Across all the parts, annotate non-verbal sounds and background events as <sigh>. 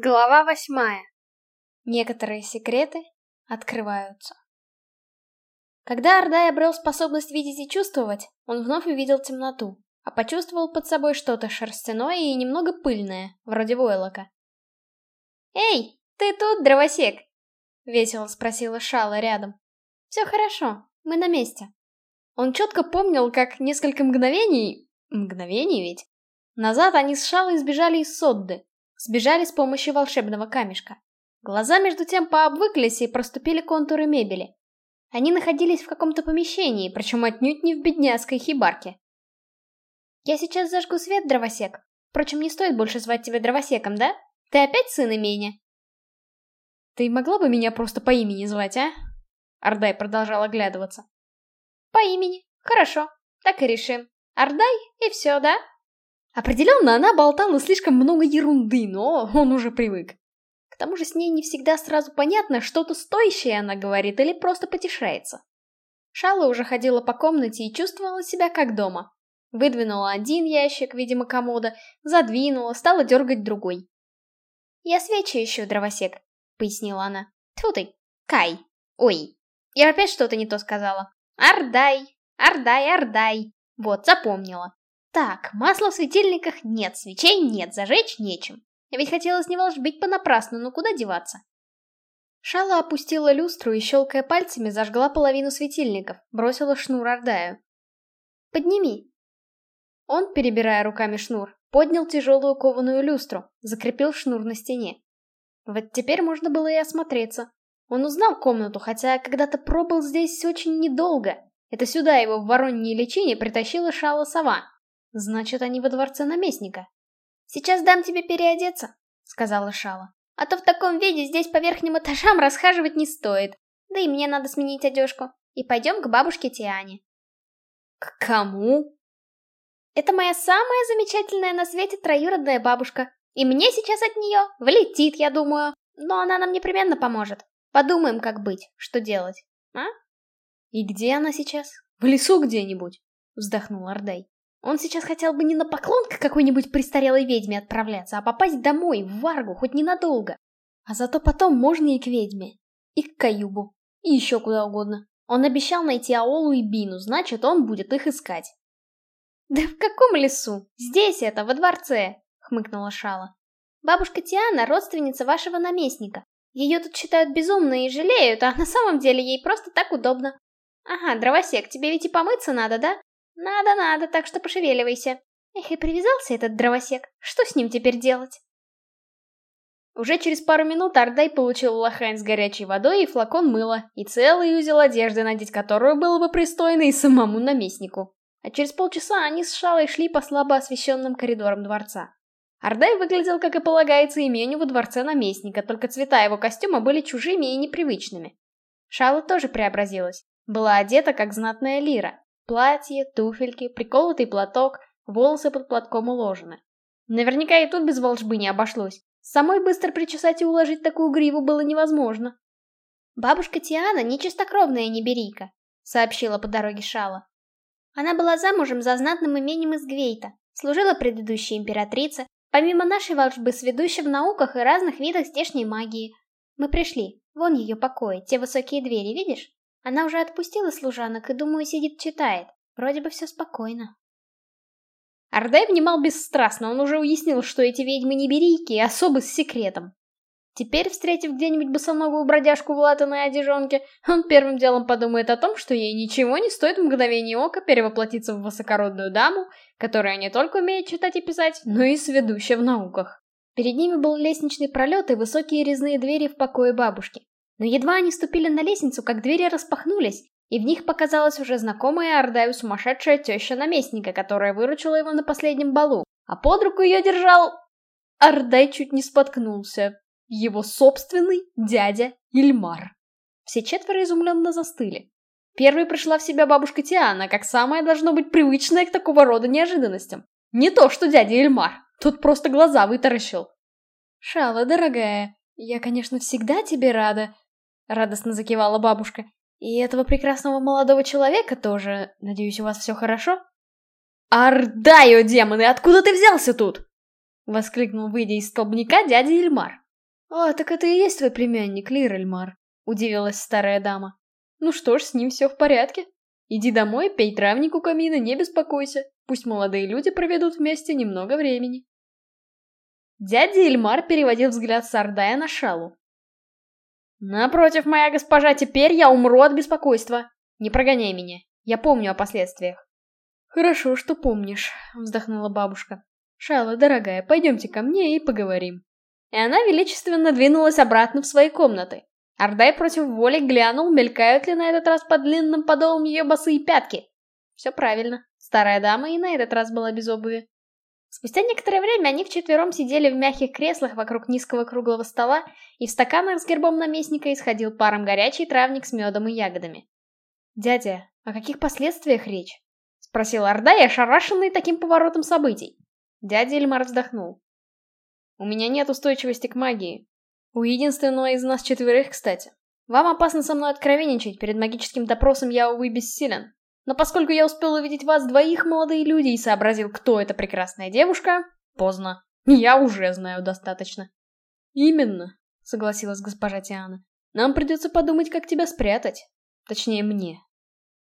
Глава восьмая. Некоторые секреты открываются. Когда Ордай обрел способность видеть и чувствовать, он вновь увидел темноту, а почувствовал под собой что-то шерстяное и немного пыльное, вроде войлока. «Эй, ты тут, дровосек?» — весело спросила Шала рядом. «Все хорошо, мы на месте». Он четко помнил, как несколько мгновений... Мгновений ведь? Назад они с Шалой сбежали из Содды, Сбежали с помощью волшебного камешка. Глаза между тем пообвыклись и проступили контуры мебели. Они находились в каком-то помещении, причем отнюдь не в бедняцкой хибарке. «Я сейчас зажгу свет, дровосек. Впрочем, не стоит больше звать тебя дровосеком, да? Ты опять сын имения?» «Ты могла бы меня просто по имени звать, а?» Ардай продолжал оглядываться. «По имени. Хорошо. Так и решим. Ардай, и все, да?» Определенно, она болтала слишком много ерунды, но он уже привык. К тому же с ней не всегда сразу понятно, что-то стоящее она говорит или просто потешается. Шала уже ходила по комнате и чувствовала себя как дома. Выдвинула один ящик, видимо, комода, задвинула, стала дергать другой. «Я свечи ищу, дровосек», — пояснила она. Тьфу ты, Кай. Ой, я опять что-то не то сказала. Ардай, Ардай, Ардай. Вот, запомнила. Так, масла в светильниках нет, свечей нет, зажечь нечем. Я ведь хотела с него волжбить понапрасну, но куда деваться? Шала опустила люстру и, щелкая пальцами, зажгла половину светильников, бросила шнур Ардаю. «Подними!» Он, перебирая руками шнур, поднял тяжелую кованую люстру, закрепил шнур на стене. Вот теперь можно было и осмотреться. Он узнал комнату, хотя когда-то пробыл здесь очень недолго. Это сюда его в вороньей личине притащила Шала Сова, Значит, они во дворце наместника. Сейчас дам тебе переодеться, сказала Шала. А то в таком виде здесь по верхним этажам расхаживать не стоит. Да и мне надо сменить одежку. И пойдем к бабушке Тиане. К кому? Это моя самая замечательная на свете троюродная бабушка. И мне сейчас от нее влетит, я думаю. Но она нам непременно поможет. Подумаем, как быть, что делать. А? И где она сейчас? В лесу где-нибудь? Вздохнул Ордей. Он сейчас хотел бы не на поклон к какой-нибудь престарелой ведьме отправляться, а попасть домой, в Варгу, хоть ненадолго. А зато потом можно и к ведьме, и к Каюбу, и еще куда угодно. Он обещал найти Аолу и Бину, значит, он будет их искать. «Да в каком лесу? Здесь это, во дворце!» — хмыкнула Шала. «Бабушка Тиана — родственница вашего наместника. Ее тут считают безумной и жалеют, а на самом деле ей просто так удобно. Ага, дровосек, тебе ведь и помыться надо, да? Надо-надо, так что пошевеливайся. Эх, и привязался этот дровосек. Что с ним теперь делать? Уже через пару минут Ардай получил лохань с горячей водой и флакон мыла, и целый узел одежды, надеть которую было бы пристойно и самому наместнику. А через полчаса они с Шалой шли по слабо освещенным коридорам дворца. Ардай выглядел, как и полагается, имению во дворце наместника, только цвета его костюма были чужими и непривычными. Шала тоже преобразилась. Была одета, как знатная лира, Платье, туфельки, приколотый платок, волосы под платком уложены. Наверняка и тут без волжбы не обошлось. Самой быстро причесать и уложить такую гриву было невозможно. «Бабушка Тиана не чистокровная неберийка», — сообщила по дороге Шала. Она была замужем за знатным имением из Гвейта, служила предыдущей императрице, помимо нашей волжбы сведущей в науках и разных видах здешней магии. Мы пришли, вон ее покои, те высокие двери, видишь? Она уже отпустила служанок и, думаю, сидит читает. Вроде бы все спокойно. Ардай внимал бесстрастно, он уже уяснил, что эти ведьмы не берийки и особы с секретом. Теперь, встретив где-нибудь босоногую бродяжку в латаной одежонке, он первым делом подумает о том, что ей ничего не стоит в мгновение ока перевоплотиться в высокородную даму, которая не только умеет читать и писать, но и сведущая в науках. Перед ними был лестничный пролет и высокие резные двери в покое бабушки. Но едва они ступили на лестницу, как двери распахнулись, и в них показалась уже знакомая Ардаю сумасшедшая теща наместника, которая выручила его на последнем балу. А под руку ее держал... Ардай чуть не споткнулся. Его собственный дядя Ильмар. Все четверо изумленно застыли. Первой пришла в себя бабушка Тиана, как самая должно быть привычная к такого рода неожиданностям. Не то, что дядя Ильмар. Тут просто глаза вытаращил. «Шала, дорогая, я, конечно, всегда тебе рада, — радостно закивала бабушка. «И этого прекрасного молодого человека тоже. Надеюсь, у вас все хорошо?» «Ардайо, демоны, откуда ты взялся тут?» — воскликнул, выйдя из столбняка, дядя Ильмар. «А, так это и есть твой племянник, Лирельмар», — удивилась старая дама. «Ну что ж, с ним все в порядке. Иди домой, пей травник у камина, не беспокойся. Пусть молодые люди проведут вместе немного времени». Дядя Эльмар переводил взгляд с Ардая на Шалу. «Напротив, моя госпожа, теперь я умру от беспокойства. Не прогоняй меня, я помню о последствиях». «Хорошо, что помнишь», — вздохнула бабушка. «Шала, дорогая, пойдемте ко мне и поговорим». И она величественно двинулась обратно в свои комнаты. Ардай против воли глянул, мелькают ли на этот раз под длинным подолом ее босые пятки. Все правильно, старая дама и на этот раз была без обуви. Спустя некоторое время они вчетвером сидели в мягких креслах вокруг низкого круглого стола, и в стаканах с гербом наместника исходил паром горячий травник с медом и ягодами. «Дядя, о каких последствиях речь?» — спросил Ордай, ошарашенный таким поворотом событий. Дядя Эльмар вздохнул. «У меня нет устойчивости к магии. У единственного из нас четверых, кстати. Вам опасно со мной откровенничать, перед магическим допросом я, увы, бессилен. Но поскольку я успел увидеть вас двоих, молодые люди, и сообразил, кто эта прекрасная девушка, поздно. Я уже знаю достаточно. Именно, согласилась госпожа Тиана. Нам придется подумать, как тебя спрятать. Точнее, мне.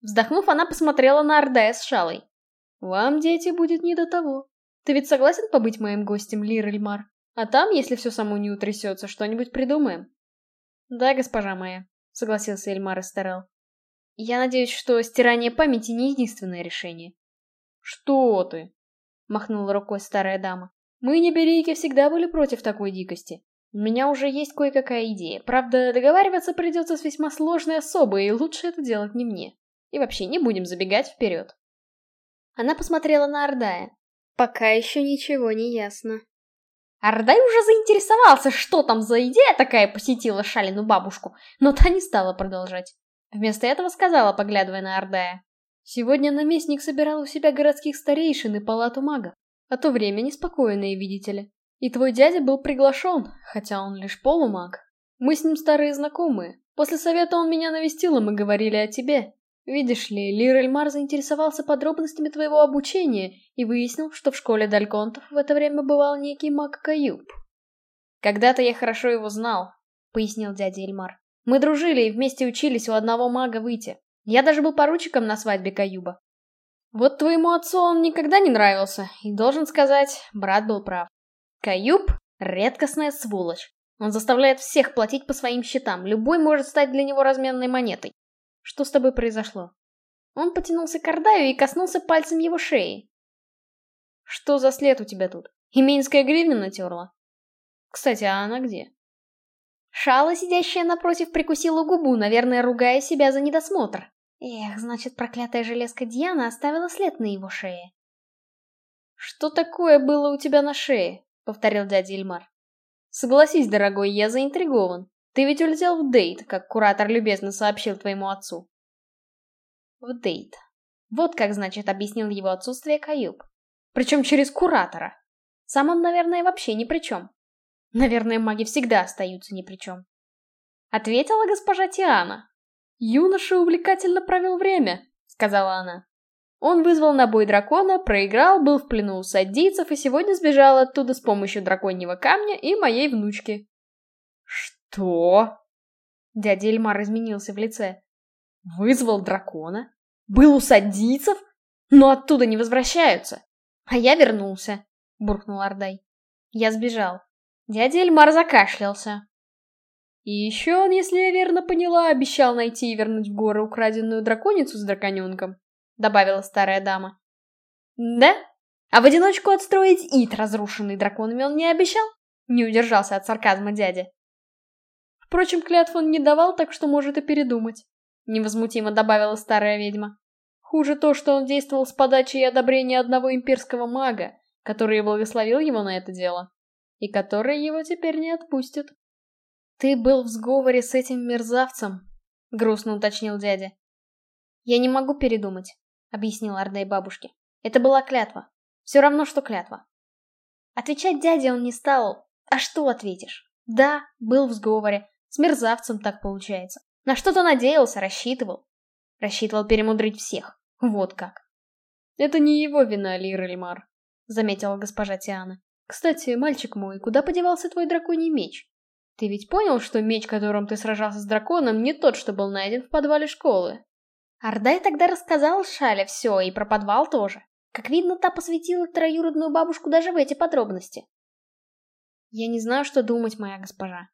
Вздохнув, она посмотрела на Ордая с шалой. Вам, дети, будет не до того. Ты ведь согласен побыть моим гостем, Лир Эльмар? А там, если все само не утрясется, что-нибудь придумаем. Да, госпожа моя, согласился Эльмар и старел. Я надеюсь, что стирание памяти не единственное решение. Что ты? Махнула рукой старая дама. Мы, неберейки, всегда были против такой дикости. У меня уже есть кое-какая идея. Правда, договариваться придется с весьма сложной особой, и лучше это делать не мне. И вообще, не будем забегать вперед. Она посмотрела на Ордая. Пока еще ничего не ясно. Ордай уже заинтересовался, что там за идея такая посетила Шалину бабушку, но та не стала продолжать. Вместо этого сказала, поглядывая на Ордая. Сегодня наместник собирал у себя городских старейшин и палату магов. А то время неспокойное, видите ли. И твой дядя был приглашен, хотя он лишь полумаг. Мы с ним старые знакомые. После совета он меня навестил, и мы говорили о тебе. Видишь ли, Лир Эльмар заинтересовался подробностями твоего обучения и выяснил, что в школе Дальконтов в это время бывал некий маг Каюб. Когда-то я хорошо его знал, пояснил дядя Эльмар. Мы дружили и вместе учились у одного мага выйти. Я даже был поручиком на свадьбе Каюба. Вот твоему отцу он никогда не нравился, и должен сказать, брат был прав. Каюб — редкостная сволочь. Он заставляет всех платить по своим счетам, любой может стать для него разменной монетой. Что с тобой произошло? Он потянулся к Ордаю и коснулся пальцем его шеи. Что за след у тебя тут? Именская гривна натерла? Кстати, а она где? Шала, сидящая напротив, прикусила губу, наверное, ругая себя за недосмотр. Эх, значит, проклятая железка Диана оставила след на его шее. «Что такое было у тебя на шее?» — повторил дядя Ильмар. «Согласись, дорогой, я заинтригован. Ты ведь улетел в Дейт, как куратор любезно сообщил твоему отцу». «В Дейт. Вот как, значит, объяснил его отсутствие Каюб. Причем через куратора. Сам он, наверное, вообще ни при чем. Наверное, маги всегда остаются ни при чем. Ответила госпожа Тиана. Юноша увлекательно провел время, сказала она. Он вызвал на бой дракона, проиграл, был в плену у садийцев и сегодня сбежал оттуда с помощью драконьего камня и моей внучки. Что? Дядя Эльмар изменился в лице. Вызвал дракона? Был у садийцев? Но оттуда не возвращаются. А я вернулся, буркнул Ардай. Я сбежал. Дядя Эльмар закашлялся. И еще он, если я верно поняла, обещал найти и вернуть в горы украденную драконицу с драконенком, добавила старая дама. Да? А в одиночку отстроить ит, разрушенный драконами, он не обещал? Не удержался от сарказма дядя. Впрочем, клятв он не давал, так что может и передумать. Невозмутимо добавила старая ведьма. Хуже то, что он действовал с подачи и одобрения одного имперского мага, который благословил его на это дело и который его теперь не отпустит. «Ты был в сговоре с этим мерзавцем», — грустно уточнил дядя. «Я не могу передумать», — объяснил Ардай бабушке. «Это была клятва. Все равно, что клятва». Отвечать дяде он не стал. А что ответишь? Да, был в сговоре. С мерзавцем так получается. На что-то надеялся, рассчитывал. Рассчитывал перемудрить всех. Вот как. «Это не его вина, Лир Эльмар», — заметила госпожа Тиана. Кстати, мальчик мой, куда подевался твой драконий меч? Ты ведь понял, что меч, которым ты сражался с драконом, не тот, что был найден в подвале школы? Ардай тогда рассказал Шале все, и про подвал тоже. Как видно, та посвятила троюродную бабушку даже в эти подробности. Я не знаю, что думать, моя госпожа.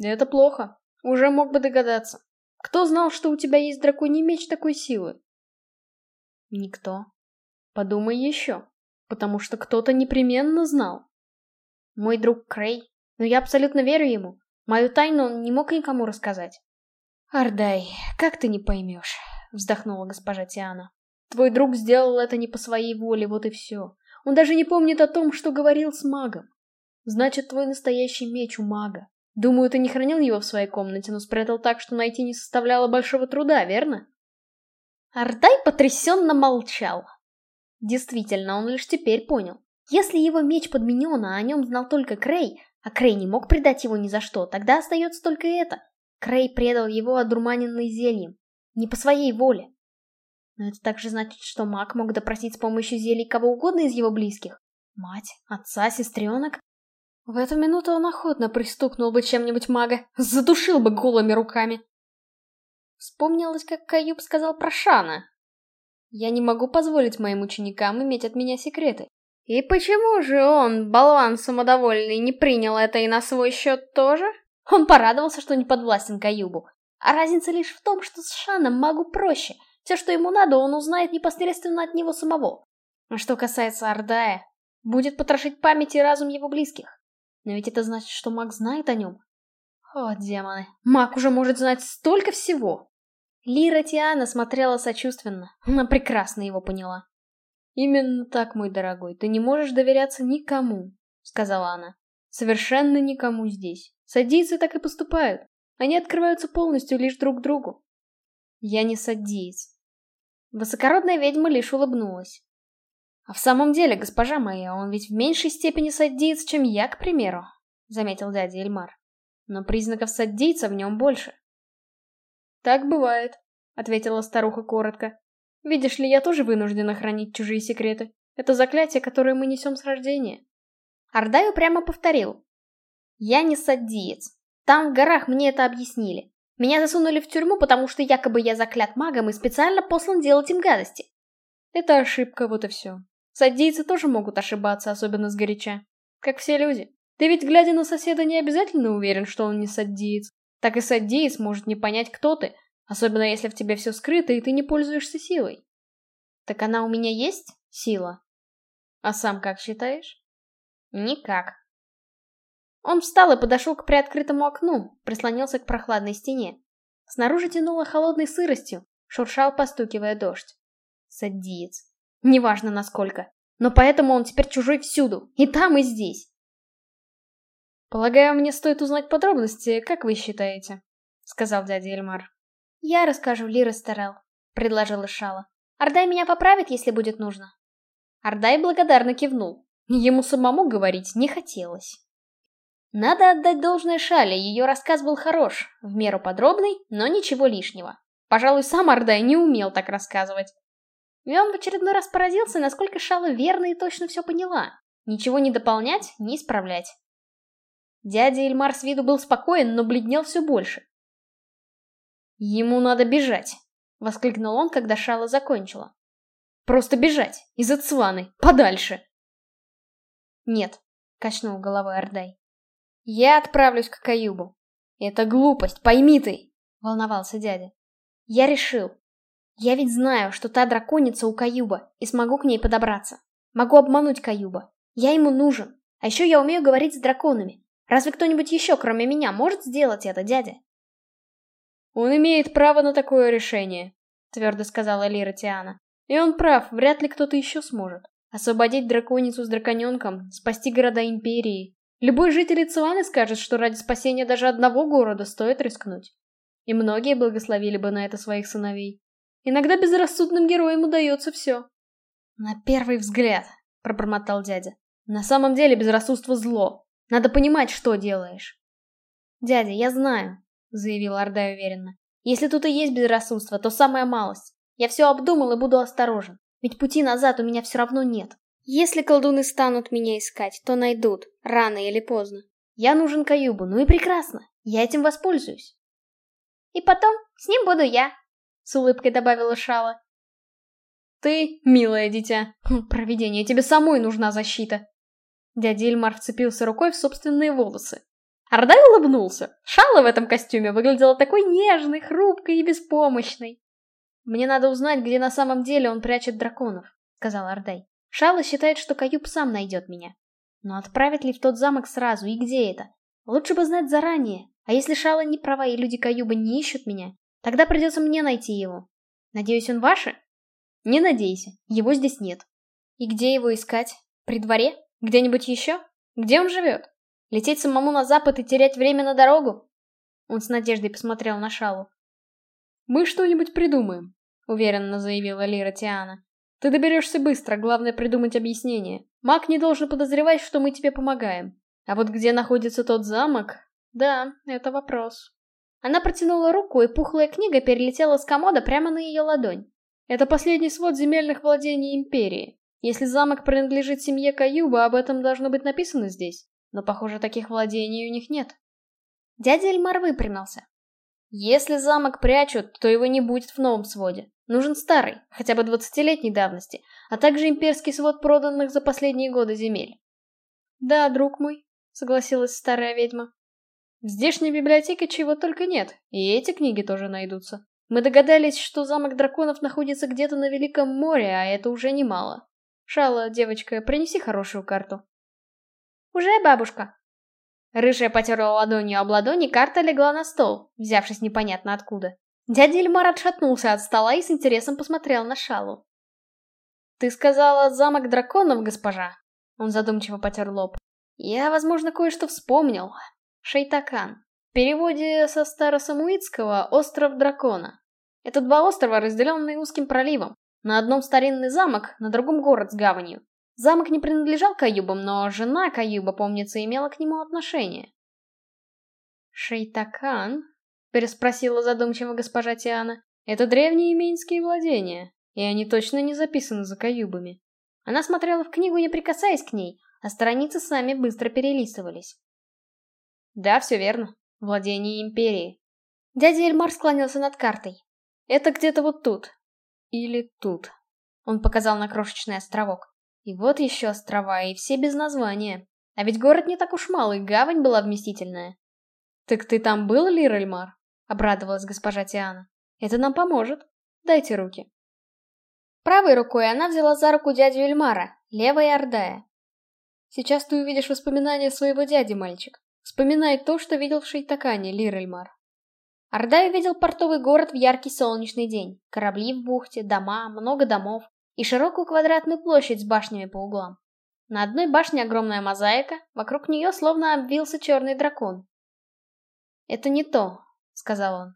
Это плохо. Уже мог бы догадаться. Кто знал, что у тебя есть драконий меч такой силы? Никто. Подумай еще. Потому что кто-то непременно знал. Мой друг Крей. Но я абсолютно верю ему. Мою тайну он не мог никому рассказать. Ардай, как ты не поймешь, вздохнула госпожа Тиана. Твой друг сделал это не по своей воле, вот и все. Он даже не помнит о том, что говорил с магом. Значит, твой настоящий меч у мага. Думаю, ты не хранил его в своей комнате, но спрятал так, что найти не составляло большого труда, верно? Ардай потрясенно молчал. Действительно, он лишь теперь понял. Если его меч подменен, а о нем знал только Крей, а Крей не мог предать его ни за что, тогда остается только это. Крей предал его одурманенный зельем. Не по своей воле. Но это также значит, что маг мог допросить с помощью зелий кого угодно из его близких. Мать, отца, сестренок. В эту минуту он охотно пристукнул бы чем-нибудь мага, задушил бы голыми руками. Вспомнилось, как Каюб сказал про Шана. Я не могу позволить моим ученикам иметь от меня секреты. И почему же он, болван самодовольный, не принял это и на свой счет тоже? Он порадовался, что не подвластен Каюбу. А разница лишь в том, что с Шаном магу проще — все, что ему надо, он узнает непосредственно от него самого. А что касается Ардая, будет потрошить память и разум его близких. Но ведь это значит, что маг знает о нем. О, демоны, маг уже может знать столько всего. Лира Тиана смотрела сочувственно, она прекрасно его поняла. «Именно так, мой дорогой, ты не можешь доверяться никому», — сказала она. «Совершенно никому здесь. Садийцы так и поступают. Они открываются полностью лишь друг другу. Я не садиец. Высокородная ведьма лишь улыбнулась. А в самом деле, госпожа моя, он ведь в меньшей степени садиец, чем я, к примеру, заметил дядя Эльмар. Но признаков саддийца в нем больше. Так бывает, ответила старуха коротко. Видишь ли, я тоже вынуждена хранить чужие секреты. Это заклятие, которое мы несем с рождения. Ардай прямо повторил. Я не саддиец. Там в горах мне это объяснили. Меня засунули в тюрьму, потому что якобы я заклят магом и специально послан делать им гадости. Это ошибка, вот и все. Саддийцы тоже могут ошибаться, особенно сгоряча. Как все люди. Ты ведь, глядя на соседа, не обязательно уверен, что он не саддиец. Так и саддиец может не понять, кто ты, особенно если в тебе все скрыто, и ты не пользуешься силой. Так она у меня есть, сила? А сам как считаешь? Никак. Он встал и подошел к приоткрытому окну, прислонился к прохладной стене. Снаружи тянуло холодной сыростью, шуршал, постукивая дождь. Садиец. Неважно насколько. Но поэтому он теперь чужой всюду, и там, и здесь. «Полагаю, мне стоит узнать подробности, как вы считаете?» — сказал дядя Эльмар. «Я расскажу, Лира Старел», — предложила Шала. «Ардай меня поправит, если будет нужно». Ардай благодарно кивнул. Ему самому говорить не хотелось. Надо отдать должное Шале, ее рассказ был хорош, в меру подробный, но ничего лишнего. Пожалуй, сам Ардай не умел так рассказывать. И он в очередной раз поразился, насколько Шала верно и точно все поняла. Ничего не дополнять, не исправлять. Дядя Эльмар с виду был спокоен, но бледнел все больше. «Ему надо бежать!» — воскликнул он, когда Шала закончила. «Просто бежать! Из Ацваны! Подальше!» «Нет», — качнул головой Ардай. Я отправлюсь к Каюбу. Это глупость, пойми ты, волновался дядя. Я решил. Я ведь знаю, что та драконица у Каюба, и смогу к ней подобраться. Могу обмануть Каюба. Я ему нужен. А еще я умею говорить с драконами. Разве кто-нибудь еще, кроме меня, может сделать это, дядя? Он имеет право на такое решение, твердо сказала Лира Тиана. И он прав, вряд ли кто-то еще сможет. Освободить драконицу с драконенком, спасти города Империи, Любой житель Ицуаны скажет, что ради спасения даже одного города стоит рискнуть. И многие благословили бы на это своих сыновей. Иногда безрассудным героям удается все. На первый взгляд, пробормотал дядя. На самом деле безрассудство зло. Надо понимать, что делаешь. Дядя, я знаю, заявил Ордай уверенно. Если тут и есть безрассудство, то самая малость. Я все обдумал и буду осторожен. Ведь пути назад у меня все равно нет. Если колдуны станут меня искать, то найдут, рано или поздно. Я нужен Каюбу, ну и прекрасно, я этим воспользуюсь. И потом, с ним буду я, с улыбкой добавила Шала. Ты, милое дитя, <laughs> провидение, тебе самой нужна защита. Дядя Ильмар вцепился рукой в собственные волосы. Ардай улыбнулся. Шала в этом костюме выглядела такой нежной, хрупкой и беспомощной. «Мне надо узнать, где на самом деле он прячет драконов», — сказал Ардай. «Шала считает, что Каюб сам найдет меня. Но отправит ли в тот замок сразу, и где это? Лучше бы знать заранее. А если Шала не права и люди Каюба не ищут меня, тогда придется мне найти его. Надеюсь, он ваши? Не надейся, его здесь нет. И где его искать? При дворе? Где-нибудь еще? Где он живет? Лететь самому на запад и терять время на дорогу? Он с надеждой посмотрел на Шалу. «Мы что-нибудь придумаем», — уверенно заявила Лира Тиана. «Ты доберешься быстро, главное придумать объяснение. Маг не должен подозревать, что мы тебе помогаем. А вот где находится тот замок? Да, это вопрос». Она протянула руку, и пухлая книга перелетела с комода прямо на ее ладонь. Это последний свод земельных владений Империи. Если замок принадлежит семье Каюба, об этом должно быть написано здесь. Но, похоже, таких владений у них нет. Дядя Эльмар выпрямился. Если замок прячут, то его не будет в новом своде. Нужен старый, хотя бы двадцатилетней давности, а также имперский свод проданных за последние годы земель. Да, друг мой, согласилась старая ведьма. В здешней библиотеке чего только нет, и эти книги тоже найдутся. Мы догадались, что замок драконов находится где-то на Великом море, а это уже немало. Шала, девочка, принеси хорошую карту. Уже, бабушка. Рыжая потерла ладонью об ладони, карта легла на стол, взявшись непонятно откуда. Дядя Эльмар отшатнулся от стола и с интересом посмотрел на Шалу. «Ты сказала замок драконов, госпожа?» Он задумчиво потер лоб. «Я, возможно, кое-что вспомнил. Шейтакан. В переводе со старосамуитского «Остров дракона». Это два острова, разделенные узким проливом. На одном старинный замок, на другом город с гаванью. Замок не принадлежал Каюбам, но жена Каюба, помнится, имела к нему отношение. «Шейтакан?» — переспросила задумчиво госпожа Тиана. «Это древние именские владения, и они точно не записаны за Каюбами». Она смотрела в книгу, не прикасаясь к ней, а страницы сами быстро перелистывались. «Да, все верно. Владение Империи». Дядя Эльмар склонился над картой. «Это где-то вот тут, или тут. Он показал на крошечный островок. И вот еще острова, и все без названия. А ведь город не так уж малый, гавань была вместительная. «Так ты там был, Лирельмар?» — обрадовалась госпожа Тиана. «Это нам поможет. Дайте руки». Правой рукой она взяла за руку дядю Эльмара, левой — Ордая. «Сейчас ты увидишь воспоминания своего дяди, мальчик. Вспоминай то, что видел в Шейтакане, Лирельмар. Ордай увидел портовый город в яркий солнечный день. Корабли в бухте, дома, много домов и широкую квадратную площадь с башнями по углам. На одной башне огромная мозаика, вокруг нее словно обвился черный дракон. «Это не то», — сказал он.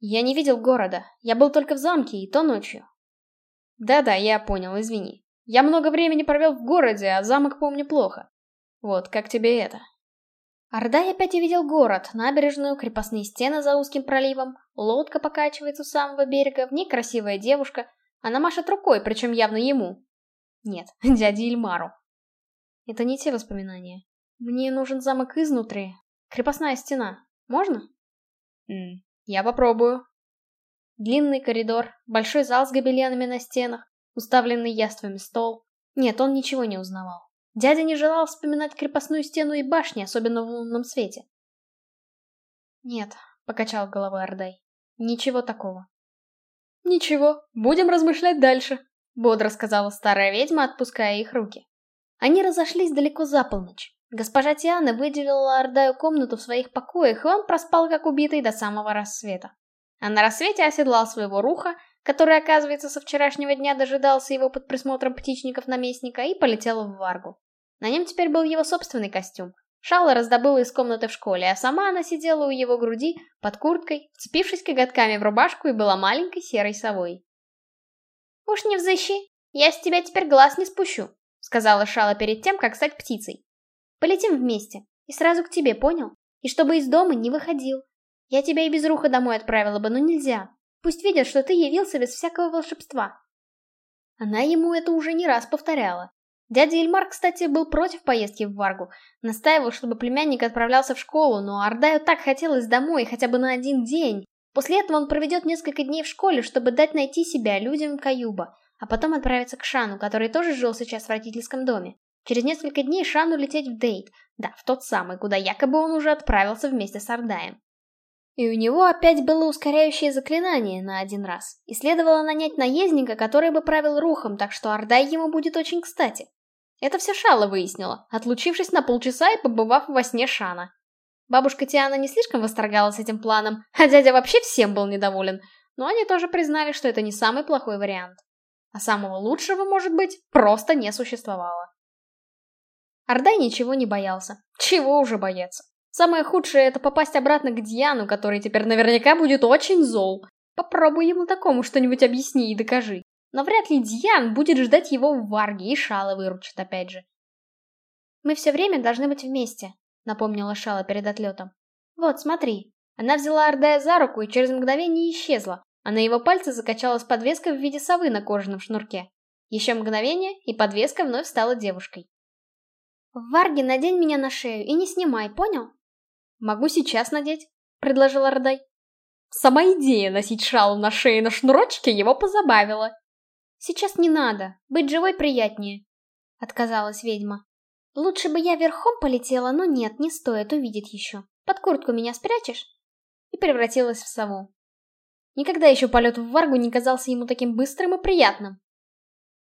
«Я не видел города, я был только в замке, и то ночью». «Да-да, я понял, извини. Я много времени провел в городе, а замок помню плохо. Вот, как тебе это?» Ордай опять увидел город, набережную, крепостные стены за узким проливом, лодка покачивается у самого берега, в ней красивая девушка, она машет рукой, причем явно ему. Нет, <laughs> дяде Ильмару. Это не те воспоминания. Мне нужен замок изнутри. Крепостная стена. Можно? М я попробую. Длинный коридор, большой зал с гобеленами на стенах, уставленный яствами стол. Нет, он ничего не узнавал. Дядя не желал вспоминать крепостную стену и башни, особенно в лунном свете. «Нет», — покачал головой Ордай, — «ничего такого». «Ничего, будем размышлять дальше», — бодро сказала старая ведьма, отпуская их руки. Они разошлись далеко за полночь. Госпожа Тиана выделила Ордаю комнату в своих покоях, и он проспал как убитый до самого рассвета. А на рассвете оседлал своего руха, который, оказывается, со вчерашнего дня дожидался его под присмотром птичников наместника, и полетел в Варгу. На нем теперь был его собственный костюм. Шалла раздобыла из комнаты в школе, а сама она сидела у его груди, под курткой, вцепившись коготками в рубашку и была маленькой серой совой. «Уж не взыщи, я с тебя теперь глаз не спущу», — сказала Шала перед тем, как стать птицей. «Полетим вместе, и сразу к тебе, понял? И чтобы из дома не выходил. Я тебя и без руха домой отправила бы, но нельзя. Пусть видят, что ты явился без всякого волшебства». Она ему это уже не раз повторяла. Дядя Ильмар, кстати, был против поездки в Варгу. Настаивал, чтобы племянник отправлялся в школу, но Ардаю так хотелось домой, хотя бы на один день. После этого он проведет несколько дней в школе, чтобы дать найти себя людям Каюба, а потом отправиться к Шану, который тоже жил сейчас в родительском доме. Через несколько дней Шану лететь в Дейт, да, в тот самый, куда якобы он уже отправился вместе с Ардаем. И у него опять было ускоряющее заклинание на один раз, и следовало нанять наездника, который бы правил рухом, так что Ардай ему будет очень кстати. Это все Шала выяснила, отлучившись на полчаса и побывав во сне Шана. Бабушка Тиана не слишком восторгалась этим планом, <laughs> а дядя вообще всем был недоволен, но они тоже признали, что это не самый плохой вариант. А самого лучшего, может быть, просто не существовало. Ардай ничего не боялся. Чего уже бояться? Самое худшее — это попасть обратно к Дьяну, который теперь наверняка будет очень зол. Попробуй ему такому что-нибудь объясни и докажи. Но вряд ли Дьян будет ждать его в Варге, и Шала выручит опять же. «Мы все время должны быть вместе», — напомнила Шала перед отлетом. «Вот, смотри». Она взяла Ардая за руку и через мгновение исчезла, а на его пальце закачалась подвеска в виде совы на кожаном шнурке. Еще мгновение, и подвеска вновь стала девушкой. «В Варге надень меня на шею и не снимай, понял?» «Могу сейчас надеть», — предложил Ардай. Сама идея носить шалу на шее на шнурочке его позабавила. «Сейчас не надо, быть живой приятнее», — отказалась ведьма. «Лучше бы я верхом полетела, но нет, не стоит, увидеть еще. Под куртку меня спрячешь?» И превратилась в сову. Никогда еще полет в Варгу не казался ему таким быстрым и приятным.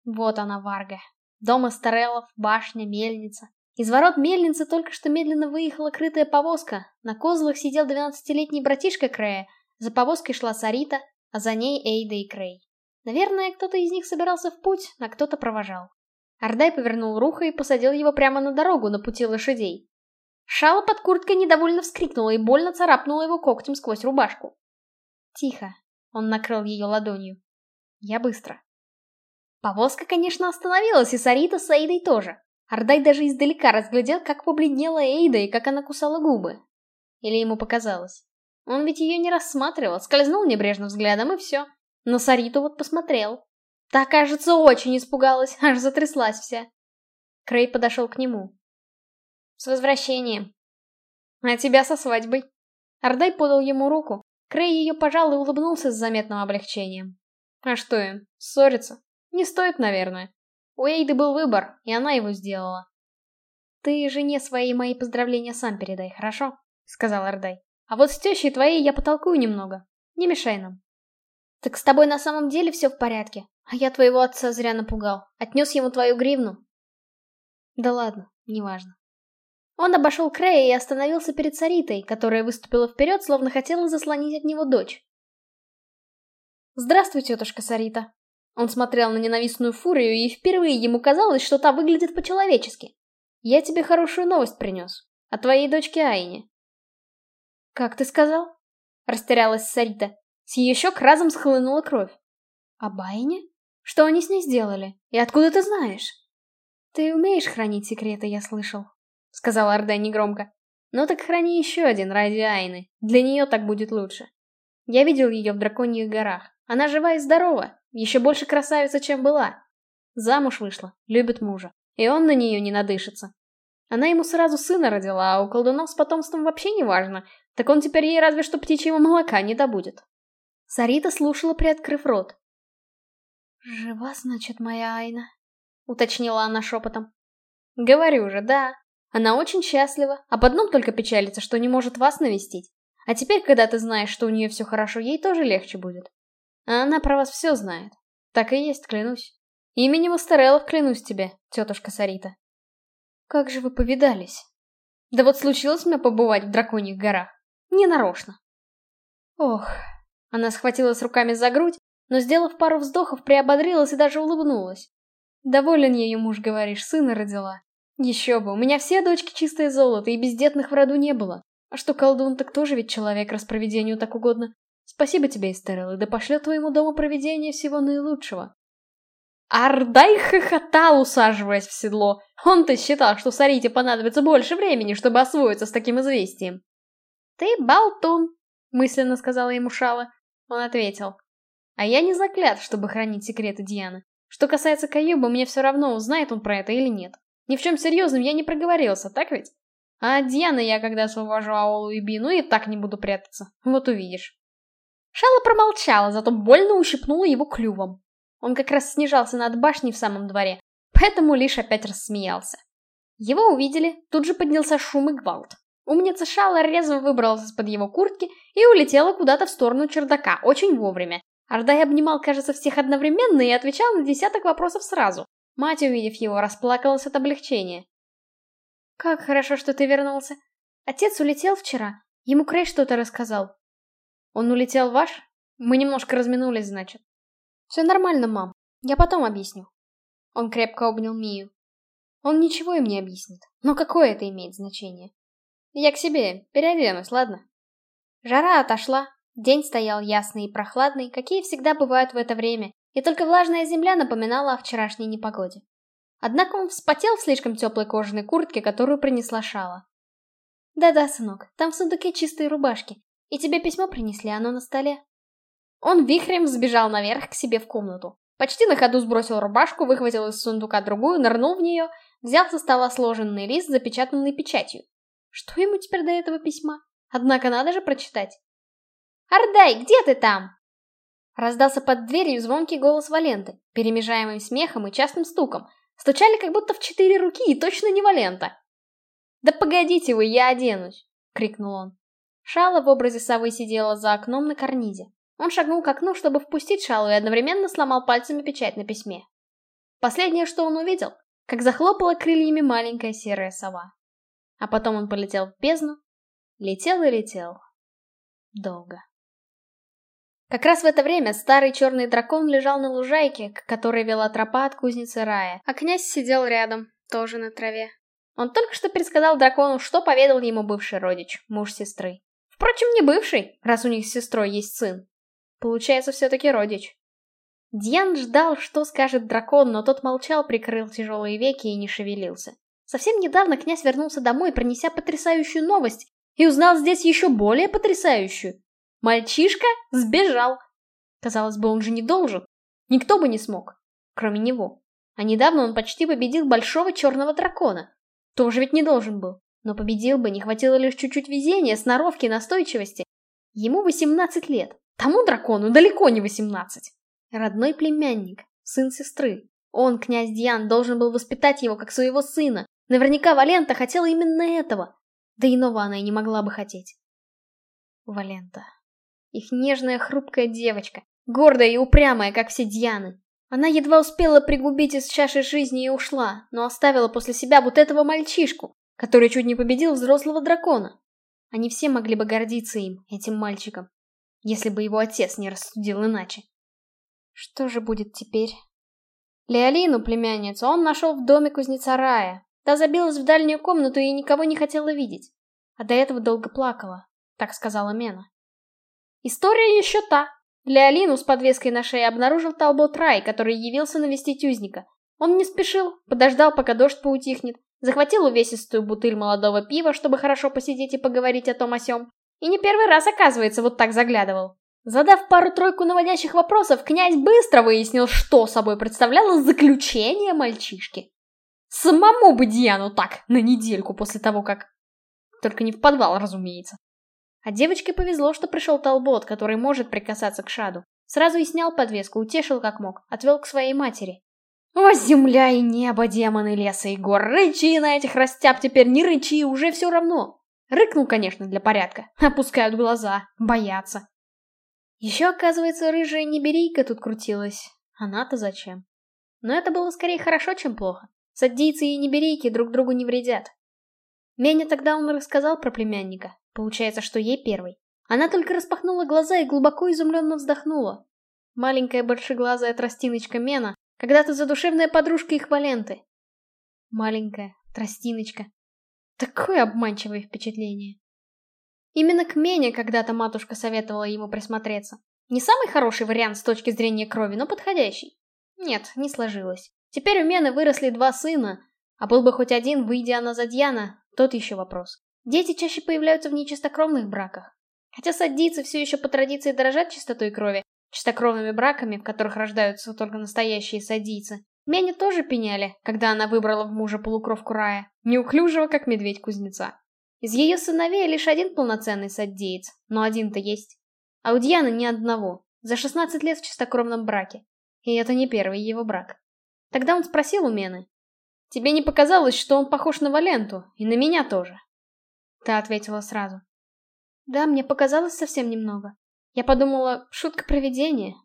Вот она, Варга. Дом Астареллов, башня, мельница. Из ворот мельницы только что медленно выехала крытая повозка. На козлах сидел двенадцатилетний братишка Крея. За повозкой шла Сарита, а за ней Эйда и Крей. Наверное, кто-то из них собирался в путь, а кто-то провожал. Ардай повернул руха и посадил его прямо на дорогу, на пути лошадей. Шала под курткой недовольно вскрикнула и больно царапнула его когтем сквозь рубашку. «Тихо», — он накрыл ее ладонью. «Я быстро». Повозка, конечно, остановилась, и Сарита с Эйдой тоже. Ардай даже издалека разглядел, как побледнела Эйда и как она кусала губы. Или ему показалось. Он ведь ее не рассматривал, скользнул небрежным взглядом и все. Но Сариту вот посмотрел. Та, кажется, очень испугалась, аж затряслась вся. Крей подошел к нему. «С возвращением!» «А тебя со свадьбой!» Ардай подал ему руку. Крей ее пожал и улыбнулся с заметным облегчением. «А что им, ссориться? Не стоит, наверное. У Эйды был выбор, и она его сделала. «Ты жене своей мои поздравления сам передай, хорошо?» — сказал Ардай. «А вот с тещей твоей я потолкую немного. Не мешай нам». «Так с тобой на самом деле все в порядке? А я твоего отца зря напугал. Отнес ему твою гривну?» «Да ладно, неважно». Он обошел Крея и остановился перед Саритой, которая выступила вперед, словно хотела заслонить от него дочь. «Здравствуй, тетушка Сарита», он смотрел на ненавистную фурию, и впервые ему казалось, что та выглядит по-человечески. «Я тебе хорошую новость принес. О твоей дочке Айне». «Как ты сказал?» — растерялась Сарита. С ее щек разом схлынула кровь. «Об Айне? Что они с ней сделали? И откуда ты знаешь?» «Ты умеешь хранить секреты, я слышал», — сказал Орда негромко. «Ну так храни еще один ради Айны. Для нее так будет лучше. Я видел ее в Драконьих горах. Она жива и здорова, еще больше красавица, чем была. Замуж вышла, любит мужа. И он на нее не надышится. Она ему сразу сына родила, а у колдунов с потомством вообще не важно. Так он теперь ей разве что птичьего молока не добудет. Сарита слушала, приоткрыв рот. «Жива, значит, моя Айна?» — уточнила она шепотом. «Говорю же, да. Она очень счастлива, об одном только печалится, что не может вас навестить. А теперь, когда ты знаешь, что у нее все хорошо, ей тоже легче будет. А она про вас все знает. Так и есть, клянусь. Именем Астареллов клянусь тебе, тетушка Сарита. Как же вы повидались? Да вот случилось мне побывать в Драконьих горах. Ненарочно. Ох. Она схватилась руками за грудь, но, сделав пару вздохов, приободрилась и даже улыбнулась. Доволен ею муж, говоришь, сына родила. Еще бы, у меня все дочки чистое золото, и бездетных в роду не было. А что колдун, так тоже ведь человек, раз проведению так угодно. Спасибо тебе, Эстерел, и да пошлет твоему дому проведение всего наилучшего. Ардай хохотал, усаживаясь в седло. Он-то считал, что Сарите понадобится больше времени, чтобы освоиться с таким известием. «Ты болтун», — мысленно сказала ему Шала. Он ответил. «А я не заклят, чтобы хранить секреты Дианы. Что касается Каюба, мне все равно, узнает он про это или нет. Ни в чем серьезном я не проговорился, так ведь? А от Дианы я когда освобожу Аолу и Би, ну и так не буду прятаться. Вот увидишь. Шала промолчала, зато больно ущипнула его клювом. Он как раз снижался над башней в самом дворе, поэтому лишь опять рассмеялся. Его увидели, тут же поднялся шум и гвалт. Умница Шала резво выбралась из-под его куртки и улетела куда-то в сторону чердака, очень вовремя. Ардай обнимал, кажется, всех одновременно и отвечал на десяток вопросов сразу. Мать, увидев его, расплакалась от облегчения. «Как хорошо, что ты вернулся. Отец улетел вчера. Ему Крей что-то рассказал». «Он улетел ваш? Мы немножко разминулись, значит». «Все нормально, мам. Я потом объясню». Он крепко обнял Мию. Он ничего им не объяснит. Но какое это имеет значение? Я к себе, переоденусь, ладно? Жара отошла, день стоял ясный и прохладный, какие всегда бывают в это время, и только влажная земля напоминала о вчерашней непогоде. Однако он вспотел в слишком теплой кожаной куртке, которую принесла Шала. «Да-да, сынок, там в сундуке чистые рубашки, и тебе письмо принесли, оно на столе». Он вихрем сбежал наверх к себе в комнату. Почти на ходу сбросил рубашку, выхватил из сундука другую, нырнул в нее, взял со стола сложенный лист, запечатанный печатью. Что ему теперь до этого письма? Однако надо же прочитать. «Ардай, где ты там?» Раздался под дверью звонкий голос Валенты, перемежаемый смехом и частым стуком. Стучали как будто в четыре руки, и точно не Валента. «Да погодите вы, я оденусь!» — крикнул он. Шала в образе совы сидела за окном на карнизе. Он шагнул к окну, чтобы впустить Шалу, и одновременно сломал пальцами печать на письме. Последнее, что он увидел, как захлопала крыльями маленькая серая сова. А потом он полетел в бездну, летел и летел. Долго. Как раз в это время старый черный дракон лежал на лужайке, к которой вела тропа от кузницы рая, а князь сидел рядом, тоже на траве. Он только что пересказал дракону, что поведал ему бывший родич, муж сестры. Впрочем, не бывший, раз у них с сестрой есть сын. Получается, все-таки родич. Дьян ждал, что скажет дракон, но тот молчал, прикрыл тяжелые веки и не шевелился. Совсем недавно князь вернулся домой, пронеся потрясающую новость, и узнал здесь еще более потрясающую. Мальчишка сбежал. Казалось бы, он же не должен. Никто бы не смог, кроме него. А недавно он почти победил большого черного дракона. Тоже ведь не должен был. Но победил бы, не хватило лишь чуть-чуть везения, сноровки, настойчивости. Ему 18 лет. Тому дракону далеко не 18. Родной племянник, сын сестры. Он, князь Диан, должен был воспитать его как своего сына. Наверняка Валента хотела именно этого. Да иного она и не могла бы хотеть. Валента. Их нежная хрупкая девочка. Гордая и упрямая, как все Дианы. Она едва успела пригубить из чаши жизни и ушла, но оставила после себя вот этого мальчишку, который чуть не победил взрослого дракона. Они все могли бы гордиться им, этим мальчиком, если бы его отец не рассудил иначе. Что же будет теперь? Леолину, племянницу, он нашел в доме кузнеца Рая. Та забилась в дальнюю комнату и никого не хотела видеть. А до этого долго плакала, так сказала Мена. История еще та. Леолину с подвеской на шее обнаружил Талбот Рай, который явился навестить узника. Он не спешил, подождал, пока дождь поутихнет, захватил увесистую бутыль молодого пива, чтобы хорошо посидеть и поговорить о том о сём, и не первый раз, оказывается, вот так заглядывал. Задав пару-тройку наводящих вопросов, князь быстро выяснил, что собой представляло заключение мальчишки. Самому бы Диану так, на недельку после того, как... Только не в подвал, разумеется. А девочке повезло, что пришел Талбот, который может прикасаться к Шаду. Сразу и снял подвеску, утешил как мог, отвел к своей матери. О, земля и небо, демоны леса и гор, рычи на этих растяб теперь, не рычи, уже все равно. Рыкнул, конечно, для порядка. Опускают глаза, боятся. Еще, оказывается, рыжая неберийка тут крутилась. Она-то зачем? Но это было скорее хорошо, чем плохо. Саддийцы и неберийки друг другу не вредят. Мене тогда он рассказал про племянника. Получается, что ей первый. Она только распахнула глаза и глубоко изумленно вздохнула. Маленькая большеглазая тростиночка Мена, когда-то задушевная подружка их Валенты. Маленькая тростиночка. Такое обманчивое впечатление. Именно к Мене когда-то матушка советовала ему присмотреться. Не самый хороший вариант с точки зрения крови, но подходящий. Нет, не сложилось. Теперь у Мены выросли два сына, а был бы хоть один, выйдя она за Дьяна, тот еще вопрос. Дети чаще появляются в нечистокровных браках. Хотя саддийцы все еще по традиции дорожат чистотой крови, чистокровными браками, в которых рождаются только настоящие садийцы, Мене тоже пеняли, когда она выбрала в мужа полукровку рая, неуклюжего, как медведь кузнеца. Из ее сыновей лишь один полноценный саддеец, но один-то есть. А у Дьяны ни одного, за 16 лет в чистокровном браке. И это не первый его брак. Тогда он спросил у Мены. «Тебе не показалось, что он похож на Валенту, и на меня тоже?» Та ответила сразу. «Да, мне показалось совсем немного. Я подумала, шутка проведения.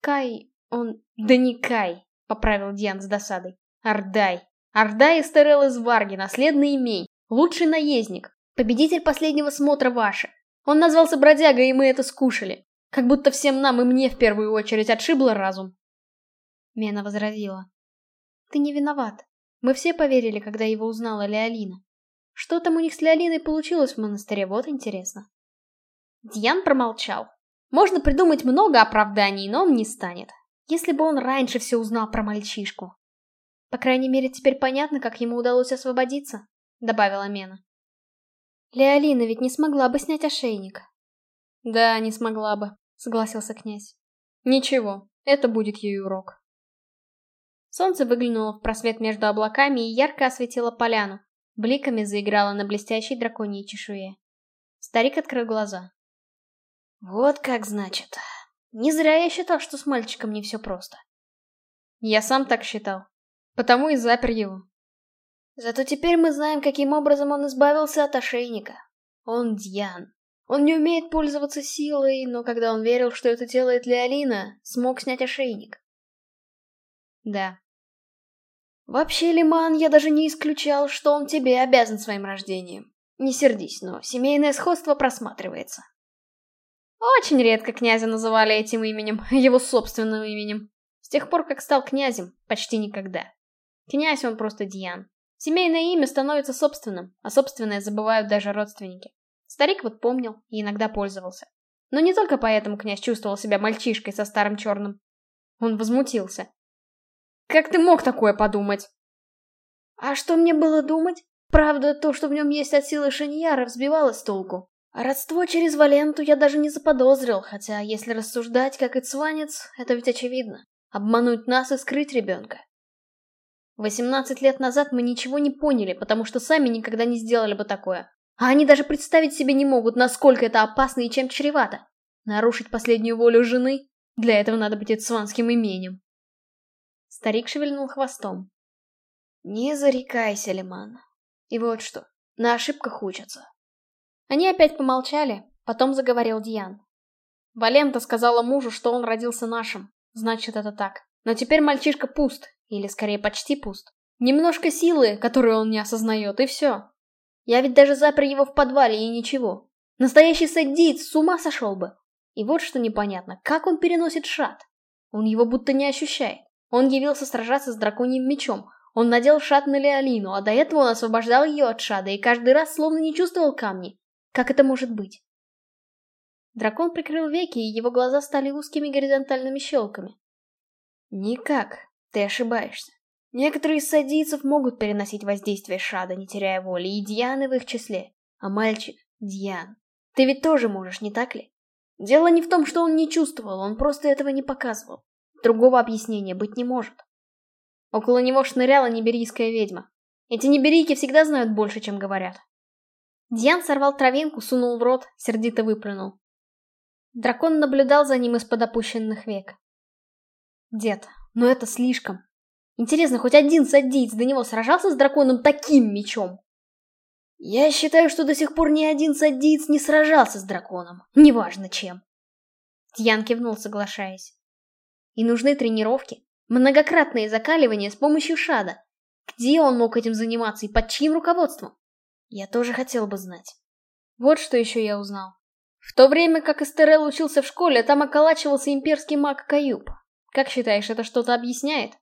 Кай, он... Да не Кай, поправил Диан с досадой. Ардай. Ардай Эстерел из Варги, наследный имей. Лучший наездник. Победитель последнего смотра ваши. Он назвался бродягой, и мы это скушали. Как будто всем нам и мне в первую очередь отшибло разум. Мена возразила. Ты не виноват. Мы все поверили, когда его узнала Леолина. Что там у них с Леолиной получилось в монастыре, вот интересно. Дьян промолчал. Можно придумать много оправданий, но он не станет. Если бы он раньше все узнал про мальчишку. По крайней мере, теперь понятно, как ему удалось освободиться, добавила Мена. Леолина ведь не смогла бы снять ошейник. Да, не смогла бы, согласился князь. Ничего, это будет ей урок. Солнце выглянуло в просвет между облаками и ярко осветило поляну. Бликами заиграло на блестящей драконьей чешуе. Старик открыл глаза. «Вот как значит. Не зря я считал, что с мальчиком не все просто». «Я сам так считал. Потому и запер его». «Зато теперь мы знаем, каким образом он избавился от ошейника. Он Дьян. Он не умеет пользоваться силой, но когда он верил, что это делает Леолина, смог снять ошейник». «Да», Вообще, Лиман, я даже не исключал, что он тебе обязан своим рождением. Не сердись, но семейное сходство просматривается. Очень редко князя называли этим именем, <laughs> его собственным именем. С тех пор, как стал князем, почти никогда. Князь он просто Диан. Семейное имя становится собственным, а собственное забывают даже родственники. Старик вот помнил и иногда пользовался. Но не только поэтому князь чувствовал себя мальчишкой со старым черным. Он возмутился. Как ты мог такое подумать? А что мне было думать? Правда, то, что в нем есть от силы Шиньяра, взбивало с толку. Родство через Валенту я даже не заподозрил, хотя, если рассуждать как ицванец, это ведь очевидно. Обмануть нас и скрыть ребенка. 18 лет назад мы ничего не поняли, потому что сами никогда не сделали бы такое. А они даже представить себе не могут, насколько это опасно и чем чревато. Нарушить последнюю волю жены? Для этого надо быть ицванским имением. Старик шевельнул хвостом. Не зарекайся, Лиман. И вот что, на ошибках учатся. Они опять помолчали, потом заговорил Диан. Валента сказала мужу, что он родился нашим. Значит, это так. Но теперь мальчишка пуст, или скорее почти пуст. Немножко силы, которую он не осознает, и все. Я ведь даже запер его в подвале, и ничего. Настоящий саддиец с ума сошел бы. И вот что непонятно, как он переносит шат? Он его будто не ощущает. Он явился сражаться с драконьим мечом. Он надел шат на Леолину, а до этого он освобождал ее от шада и каждый раз словно не чувствовал камни. Как это может быть? Дракон прикрыл веки, и его глаза стали узкими горизонтальными щелками. Никак, ты ошибаешься. Некоторые из садийцев могут переносить воздействие шада, не теряя воли, и Дианы в их числе. А мальчик — Диан. Ты ведь тоже можешь, не так ли? Дело не в том, что он не чувствовал, он просто этого не показывал. Другого объяснения быть не может. Около него шныряла неберийская ведьма. Эти неберийки всегда знают больше, чем говорят. Дьян сорвал травинку, сунул в рот, сердито выплюнул. Дракон наблюдал за ним из-под опущенных век. Дед, ну это слишком. Интересно, хоть один садиец до него сражался с драконом таким мечом? Я считаю, что до сих пор ни один садиец не сражался с драконом, неважно чем. Дьян кивнул, соглашаясь. И нужны тренировки. Многократные закаливания с помощью шада. Где он мог этим заниматься и под чьим руководством? Я тоже хотел бы знать. Вот что еще я узнал. В то время как Эстерел учился в школе, там околачивался имперский маг Каюб. Как считаешь, это что-то объясняет?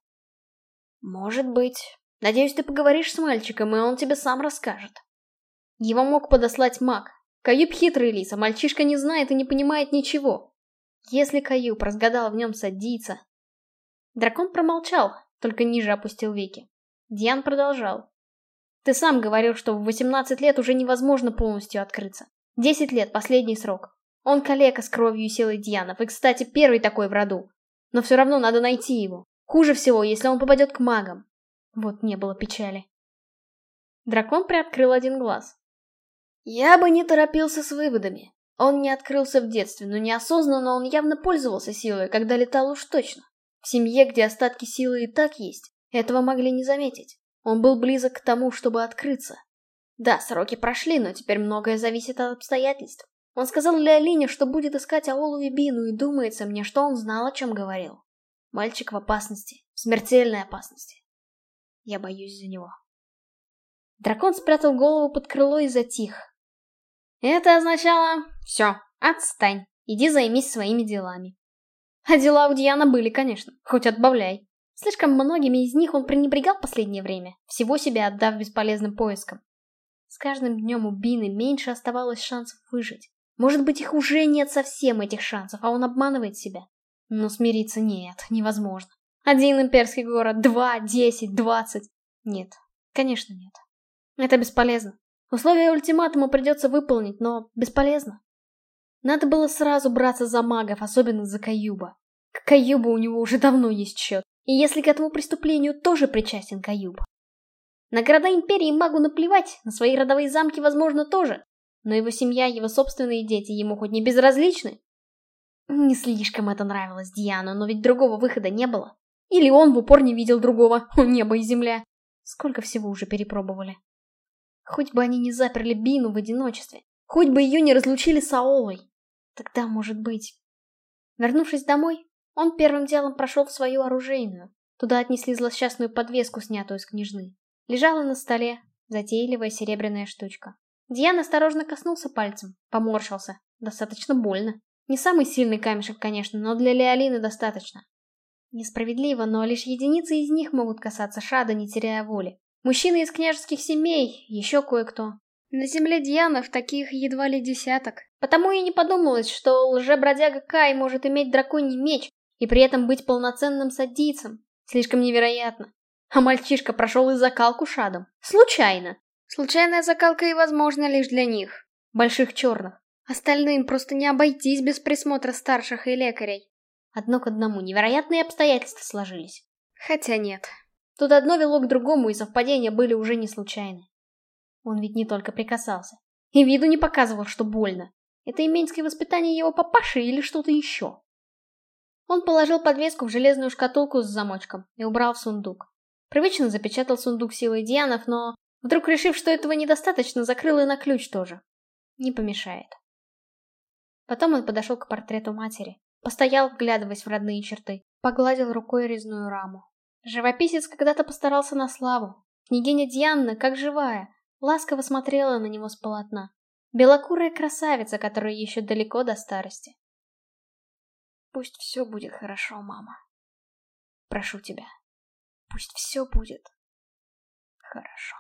Может быть. Надеюсь, ты поговоришь с мальчиком, и он тебе сам расскажет. Его мог подослать маг. Каюб хитрый лис, а мальчишка не знает и не понимает ничего. Если Каюб разгадал в нем садиться... Дракон промолчал, только ниже опустил веки. Диан продолжал. Ты сам говорил, что в 18 лет уже невозможно полностью открыться. 10 лет — последний срок. Он калека с кровью и силой Дьянов, и, кстати, первый такой в роду. Но все равно надо найти его. Хуже всего, если он попадет к магам. Вот не было печали. Дракон приоткрыл один глаз. Я бы не торопился с выводами. Он не открылся в детстве, но неосознанно он явно пользовался силой, когда летал уж точно. В семье, где остатки силы и так есть, этого могли не заметить. Он был близок к тому, чтобы открыться. Да, сроки прошли, но теперь многое зависит от обстоятельств. Он сказал Леолине, что будет искать Аолу и Бину, и думается мне, что он знал, о чем говорил. Мальчик в опасности, в смертельной опасности. Я боюсь за него. Дракон спрятал голову под крыло и затих. Это означало «Все, отстань, иди займись своими делами». А дела у Диана были, конечно, хоть отбавляй. Слишком многими из них он пренебрегал последнее время, всего себя отдав бесполезным поискам. С каждым днем у Бины меньше оставалось шансов выжить. Может быть, их уже нет совсем, этих шансов, а он обманывает себя. Но смириться нет, невозможно. Один имперский город, два, десять, двадцать. Нет, конечно нет. Это бесполезно. Условия ультиматума придется выполнить, но бесполезно. Надо было сразу браться за магов, особенно за Каюба. К Каюбу у него уже давно есть счет. И если к этому преступлению тоже причастен Каюб. На города Империи магу наплевать, на свои родовые замки, возможно, тоже. Но его семья, его собственные дети ему хоть не безразличны. Не слишком это нравилось Диану, но ведь другого выхода не было. Или он в упор не видел другого, <laughs> небо и земля. Сколько всего уже перепробовали. Хоть бы они не заперли Бину в одиночестве. Хоть бы ее не разлучили с Аолой. Тогда, может быть... Вернувшись домой, он первым делом прошел в свою оружейную. Туда отнесли злосчастную подвеску, снятую с княжны. Лежала на столе, затейливая серебряная штучка. Диан осторожно коснулся пальцем, поморщился. Достаточно больно. Не самый сильный камешек, конечно, но для Леолины достаточно. Несправедливо, но лишь единицы из них могут касаться Шада, не теряя воли. Мужчины из княжеских семей, еще кое-кто. На земле Дианов таких едва ли десяток. Потому и не подумалось, что лже-бродяга Кай может иметь драконий меч и при этом быть полноценным садийцем. Слишком невероятно. А мальчишка прошел и закалку Шадом. Случайно. Случайная закалка и возможна лишь для них. Больших черных. Остальным просто не обойтись без присмотра старших и лекарей. Одно к одному невероятные обстоятельства сложились. Хотя нет. Тут одно вело к другому, и совпадения были уже не случайны. Он ведь не только прикасался. И виду не показывал, что больно. Это именское воспитание его папаши или что-то еще? Он положил подвеску в железную шкатулку с замочком и убрал в сундук. Привычно запечатал сундук силой Дианов, но, вдруг решив, что этого недостаточно, закрыл и на ключ тоже. Не помешает. Потом он подошел к портрету матери. Постоял, вглядываясь в родные черты. Погладил рукой резную раму. Живописец когда-то постарался на славу. Княгиня Дианна, как живая, ласково смотрела на него с полотна. Белокурая красавица, которая еще далеко до старости. Пусть все будет хорошо, мама. Прошу тебя. Пусть все будет хорошо.